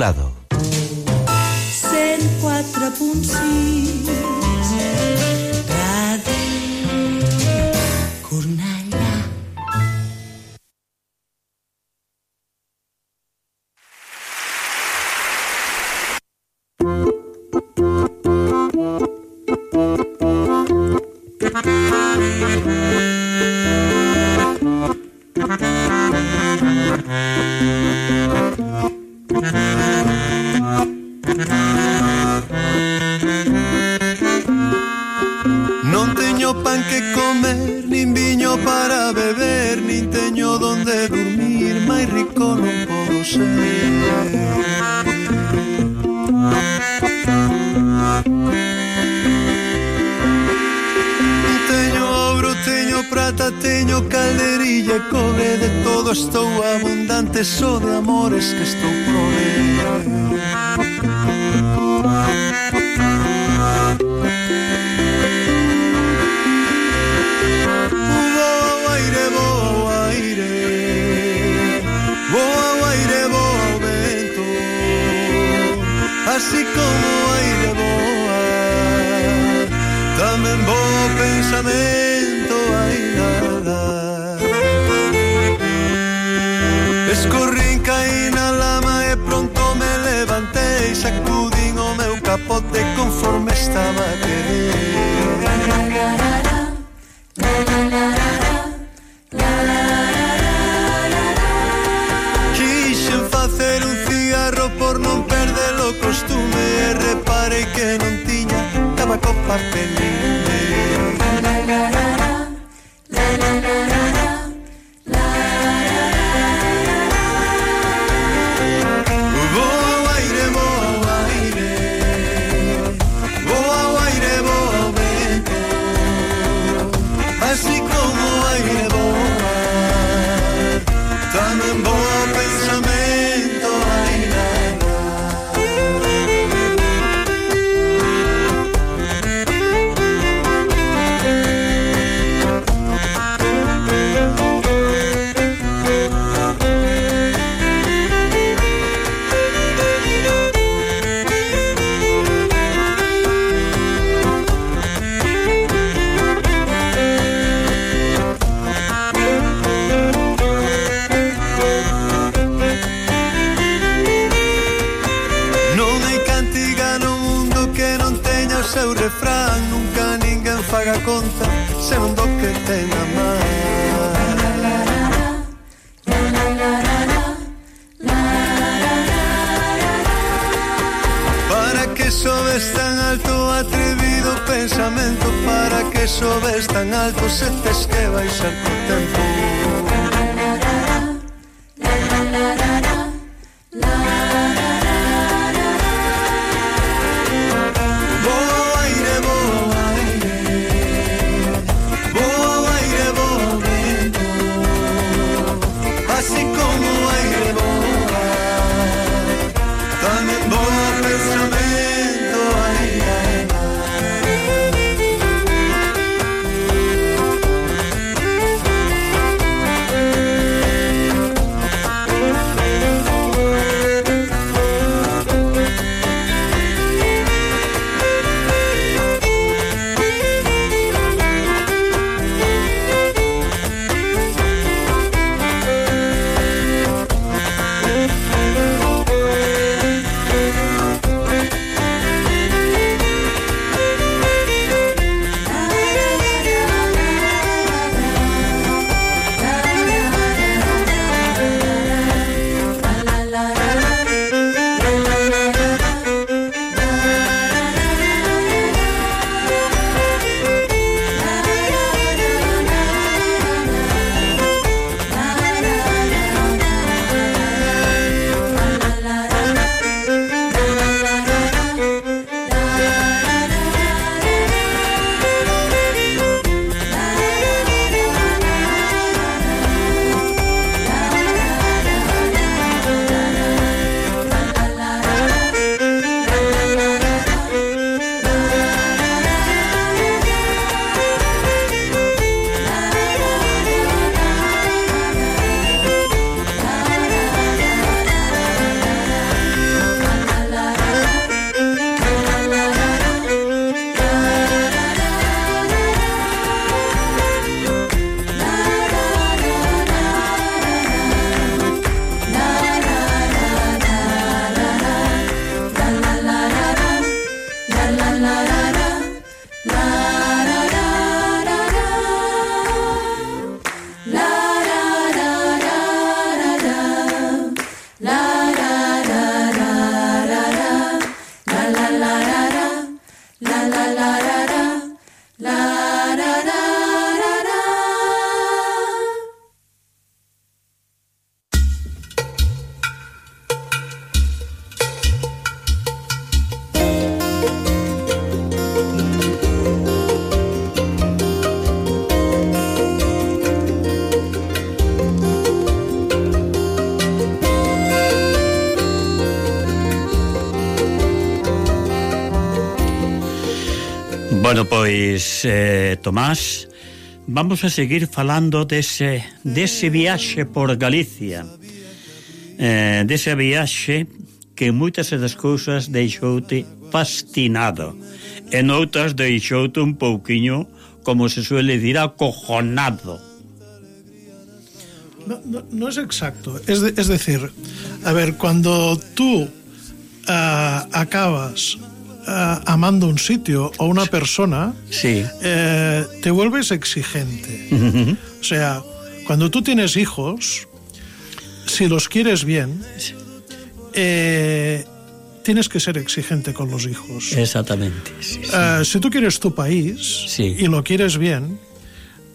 lado. 104.5 Caldo, calderilla cobre De todo estou abundante Só de amores que estou proveendo Así como aire boa Tamén bo pensamento tiempo te conforme estaba querido Quixen facer un cigarro por non perder o costume. E reparei que non tiña tabaco papelín sobes tan alto se tes que baixar co tempo. Bueno, pois, eh, Tomás, vamos a seguir falando dese, dese viaxe por Galicia, eh, dese viaxe que moitas das cousas deixoute fascinado, e noutras deixoute un pouquiño, como se suele dir, acojonado. No, no, no es exacto, es, de, es decir, a ver, cuando tú uh, acabas uh, amando un sitio o una persona, Sí. eh, te vuelves exigente. O sea, cuando tú tienes hijos, si los quieres bien, eh, tienes que ser exigente con los hijos. Exactamente. Sí, sí. Eh, si tú quieres tu país Sí. y lo quieres bien,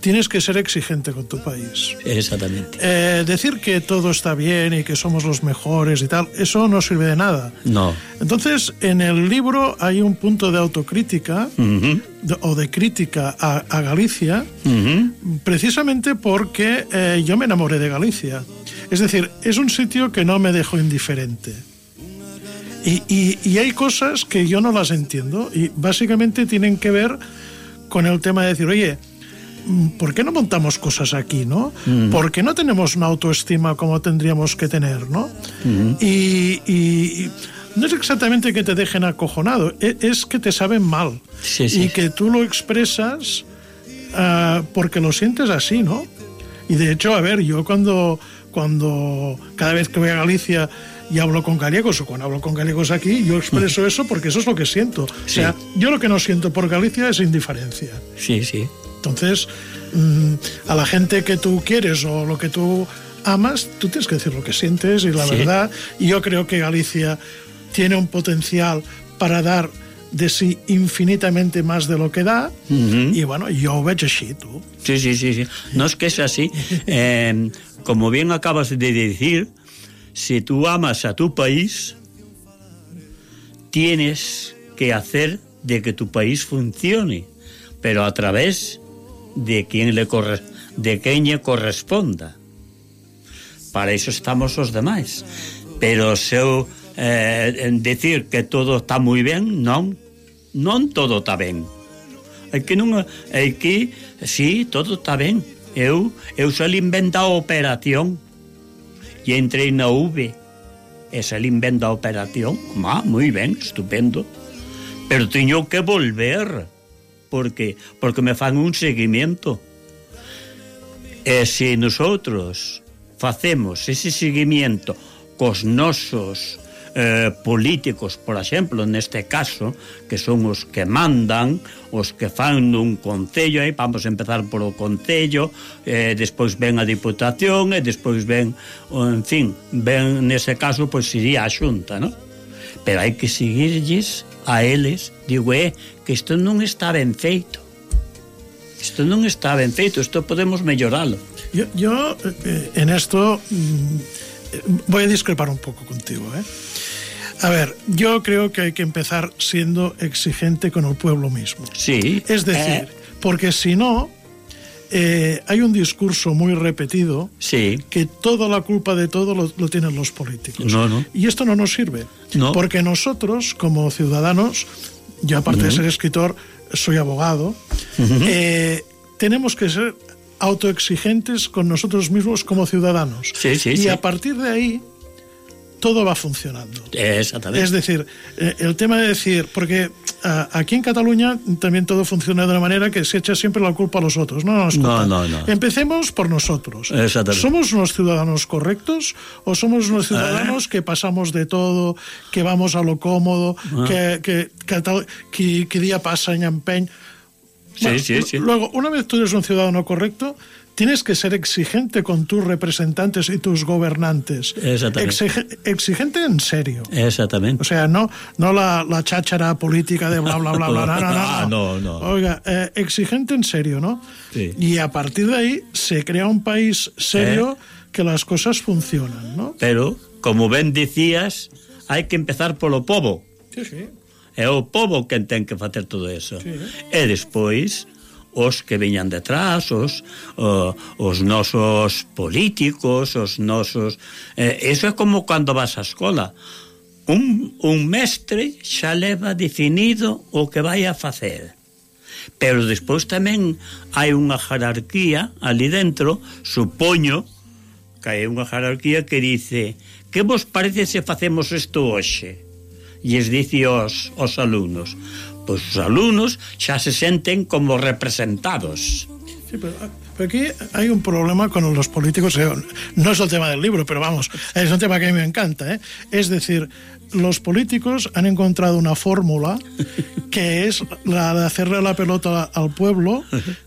tienes que ser exigente con tu país. Exactamente. Eh, decir que todo está bien y que somos los mejores y tal, eso no sirve de nada. No. Entonces, en el libro hay un punto de autocrítica de- o de crítica a, a Galicia, precisamente porque eh, yo me enamoré de Galicia. Es decir, es un sitio que no me dejó indiferente. Y, y- y hay cosas que yo no las entiendo y básicamente tienen que ver con el tema de decir, oye, ¿por qué no montamos cosas aquí, no? ¿Por qué no tenemos una autoestima como tendríamos que tener, no? y, y- y no es exactamente que te dejen acojonado, e- es que te saben mal. Sí, sí. Y que tú lo expresas ah, porque lo sientes así, ¿no? Y de hecho, a ver, yo cuando, cuando cada vez que voy a Galicia y hablo con gallegos o cuando hablo con gallegos aquí, yo expreso eso porque eso es lo que siento. O sea, yo lo que no siento por Galicia es indiferencia. Sí, sí. Entonces, mm, a la gente que tú quieres o lo que tú amas, tú tienes que decir lo que sientes y la Sí. verdad. Y yo creo que Galicia tiene un potencial para dar de sí infinitamente más de lo que da. Y bueno, yo ho veig així, tú. Sí, sí, sí, sí. No es que es así. Eh, como bien acabas de decir, si tú amas a tu país, tienes que hacer de que tu país funcione, pero a través de quen le corre, de quen lle corresponda. Para iso estamos os demais. Pero se seu eh, decir que todo está moi ben, non, non todo está ben. É que non é que si sí, todo está ben. Eu eu só inventa a operación e entrei na UV. E eh, se a operación, ah, má, moi ben, estupendo. Pero teño que volver porque porque me fan un seguimento. E se nosotros facemos ese seguimento cos nosos eh, políticos, por exemplo, neste caso, que son os que mandan, os que fan un concello, aí vamos a empezar polo concello, eh, despois ven a diputación e despois ven, en fin, ven nese caso pois iría a xunta, non? Pero hai que seguirlles a eles, digo, é, que isto non está ben feito. Isto non está ben feito, isto podemos melloralo. Yo, yo, eh, en esto mm, eh, voy a discrepar un poco contigo. ¿eh? A ver, yo creo que hay que empezar siendo exigente con el pueblo mismo. Sí. Es decir, Eh, porque si no, eh, hay un discurso muy repetido sí. que toda la culpa de todo lo, lo tienen los políticos. No, no. Y esto no nos sirve. No. Porque nosotros, como ciudadanos, yo aparte de ser escritor, soy abogado, eh, tenemos que ser autoexigentes con nosotros mismos como ciudadanos. Sí, sí, y a partir de ahí, todo va funcionando. Exactamente. Es decir, eh, el tema de decir, porque ah, aquí en Cataluña también todo funciona de una manera que se echa siempre la culpa a los otros. No, no, escolta. No, no, no. Empecemos por nosotros. Exactamente. ¿Somos unos ciudadanos correctos o somos unos ciudadanos Eh. que pasamos de todo, que vamos a lo cómodo, Ah. que, que, día pasa y empeñ? Sí, sí, sí. Luego, una vez tú eres un ciudadano correcto, tienes que ser exigente con tus representantes y tus gobernantes. Exactamente. Exige, exigente en serio. Exactamente. O sea, no, no la, la cháchara política de bla, bla, bla, bla, no, no, no. Ah, no, no. Oiga, eh, exigente en serio, ¿no? Sí. Y a partir de ahí se crea un país serio ¿Eh? que las cosas funcionan, ¿no? Pero, como ben dicías, hai que empezar polo povo. Sí, sí. É o povo quen ten que facer todo eso. Sí. E despois os que veñan detrás, os, o, os nosos políticos, os nosos... Eh, eso é como cando vas á escola. Un, un mestre xa leva definido o que vai a facer. Pero despois tamén hai unha jerarquía ali dentro, supoño que hai unha jerarquía que dice que vos parece se facemos isto hoxe? E es dice os, os alumnos pois os alumnos xa se senten como representados Sí, pero, pero aquí hay un problema con los políticos, eh, no es el tema del libro, pero vamos, es un tema que a mí me encanta. ¿eh? Es decir, los políticos han encontrado una fórmula que es la de hacerle la pelota al pueblo,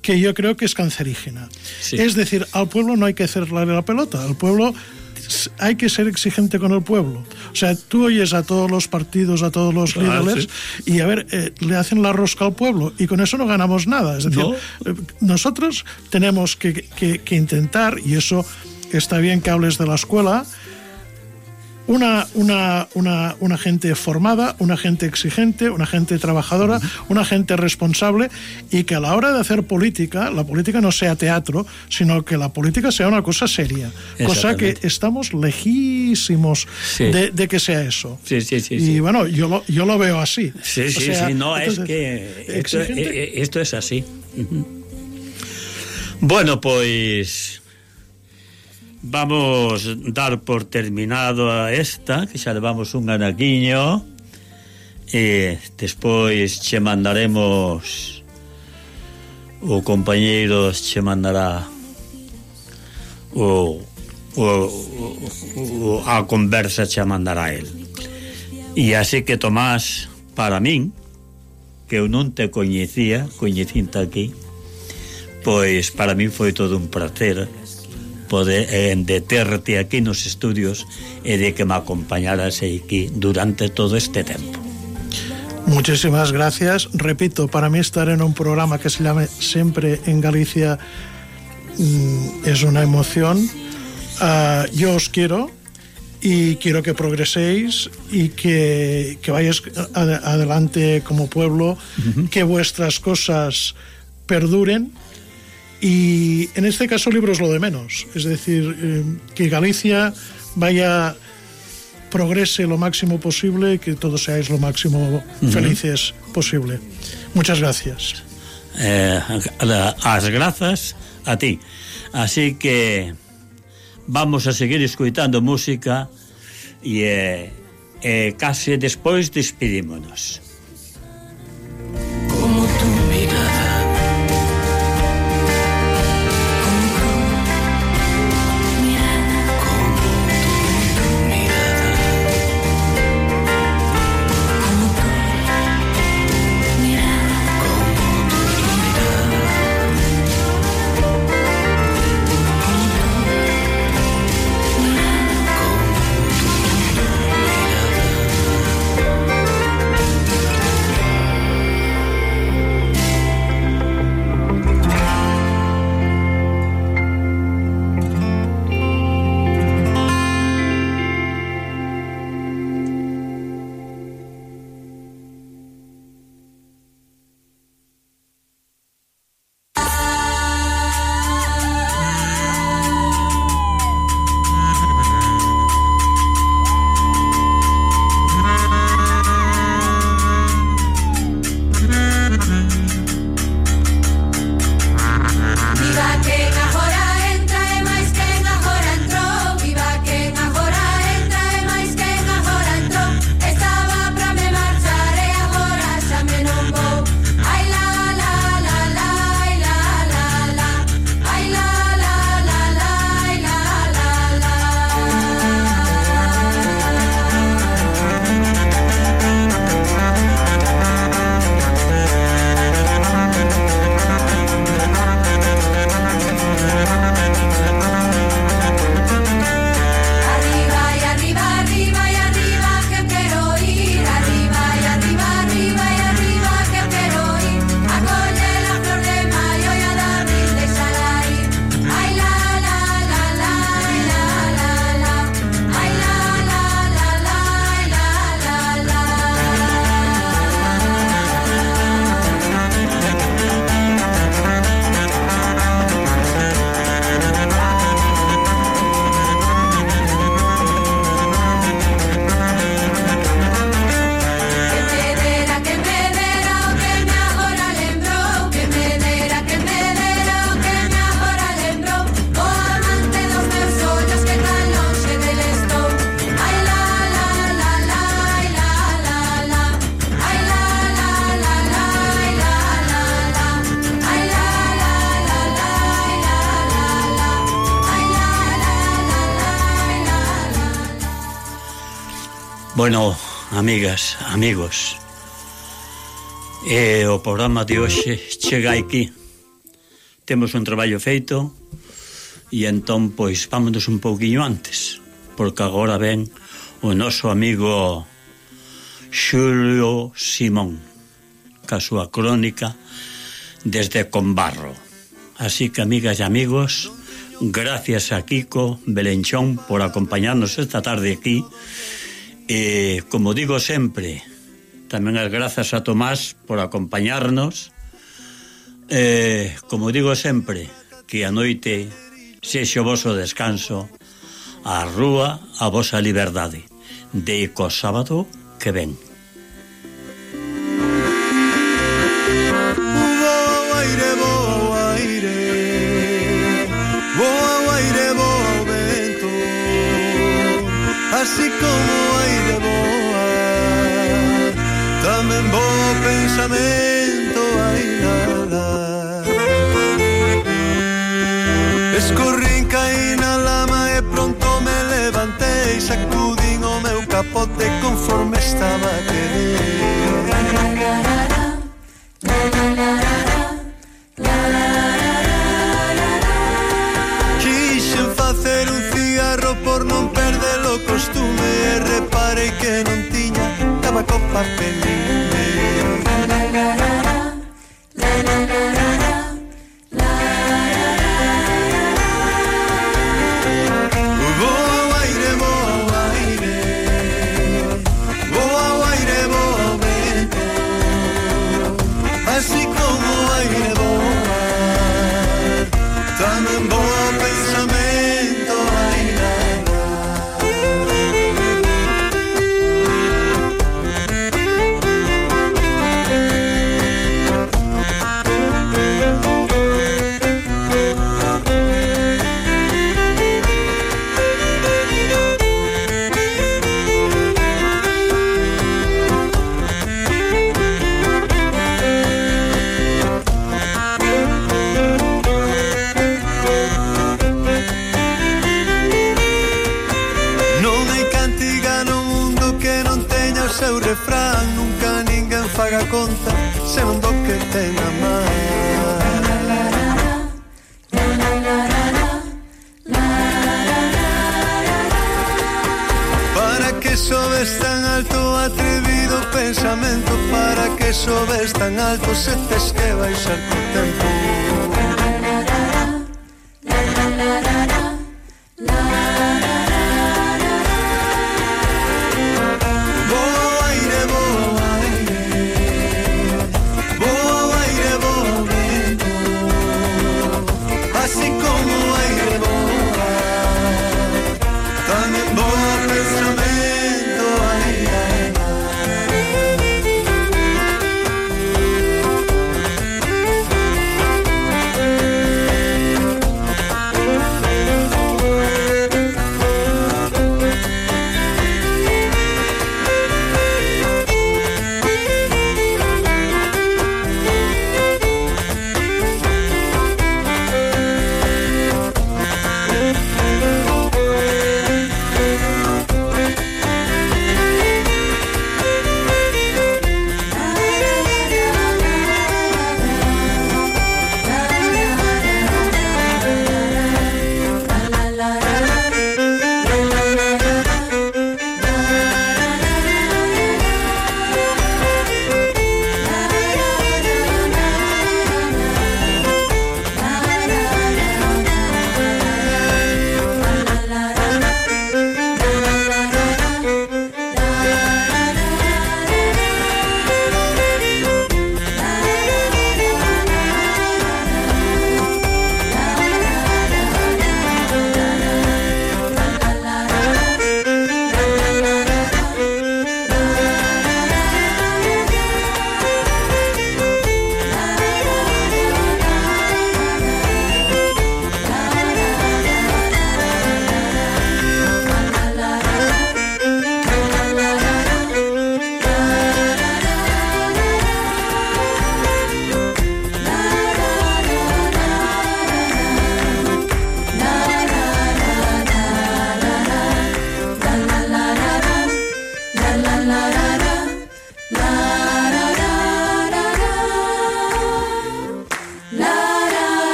que yo creo que es cancerígena. Sí. Es decir, al pueblo no hay que hacerle la pelota, al pueblo hay que ser exigente con el pueblo. O sea, tú oyes a todos los partidos, a todos los ah, líderes, sí. y a ver, eh, le hacen la rosca al pueblo, y con eso no ganamos nada. Es decir, ¿No? eh, nosotros tenemos que, que, que intentar, y eso está bien que hables de la escuela, una, una, una, una, gente formada, una gente exigente, una gente trabajadora, una gente responsable y que a la hora de hacer política, la política no sea teatro, sino que la política sea una cosa seria. Cosa que estamos lejísimos sí. de, de, que sea eso. Sí, sí, sí. Y sí. bueno, yo lo, yo lo veo así. Sí, sí, sea, sí. No, entonces, es que esto, eh, esto es así. Bueno, pues vamos dar por terminado a esta, que xa levamos un anaquiño, e despois che mandaremos, o compañeiro che mandará o, o, o, o a conversa che mandará el. E así que Tomás, para min, que eu non te coñecía, coñecinta aquí, pois para min foi todo un prazer poder eh, de terte aquí nos estudios e de que me acompañaras aquí durante todo este tempo. Muchísimas gracias. Repito, para mí estar en un programa que se llame Siempre en Galicia mmm, es una emoción. Uh, yo os quiero y quiero que progreséis y que, que vayáis ad adelante como pueblo, uh -huh. que vuestras cosas perduren Y en este caso el libro es lo de menos, es decir, eh, que Galicia vaya progrese lo máximo posible que todos seáis lo máximo uh -huh. felices posible. Muchas gracias. Eh, las gracias a ti. Así que vamos a seguir escuchando música y eh, eh, casi después despedímonos. Bueno, amigas, amigos E o programa de hoxe chega aquí. Temos un traballo feito E entón, pois, vámonos un pouquiño antes Porque agora ven o noso amigo Xulio Simón Ca súa crónica desde Combarro Así que, amigas e amigos Gracias a Kiko Belenchón por acompañarnos esta tarde aquí E, como digo sempre, tamén as grazas a Tomás por acompañarnos. E, como digo sempre, que a noite sexe o voso descanso, a rúa a vosa liberdade. De co sábado que ven. Así en bo pensamento hai nada Escorrín, caí na lama e pronto me levantei Sacudín o meu capote conforme estaba querido por non perder o costume e reparei que non tiña tabaco papel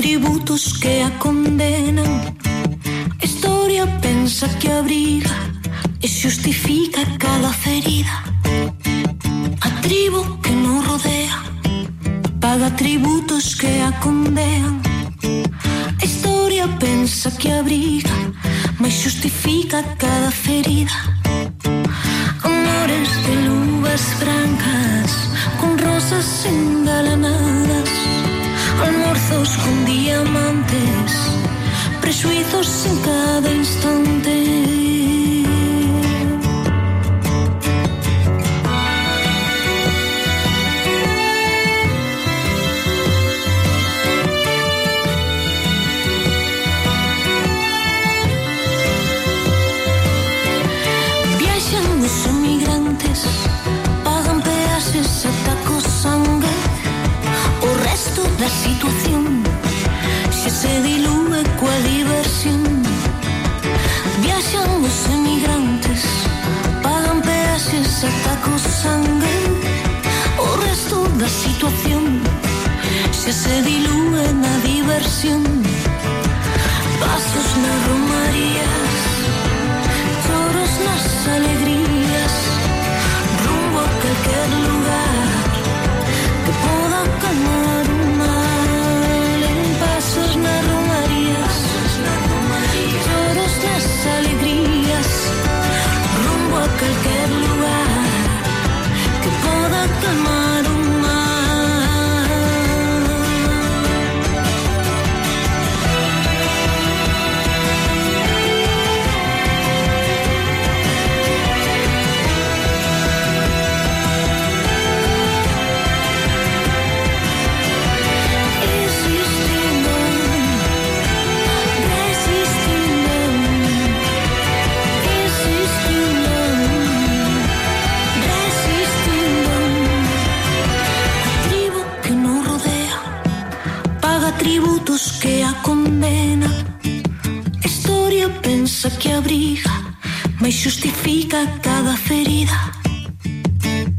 atributos que a condenan. Historia pensa que abriga e xustifica cada ferida. A tribu que non rodea paga tributos que a condenan. Historia pensa que abriga, mas xustifica cada ferida. en cada instante. Viajamos son que se dilúe na diversión. Pasos na rúa.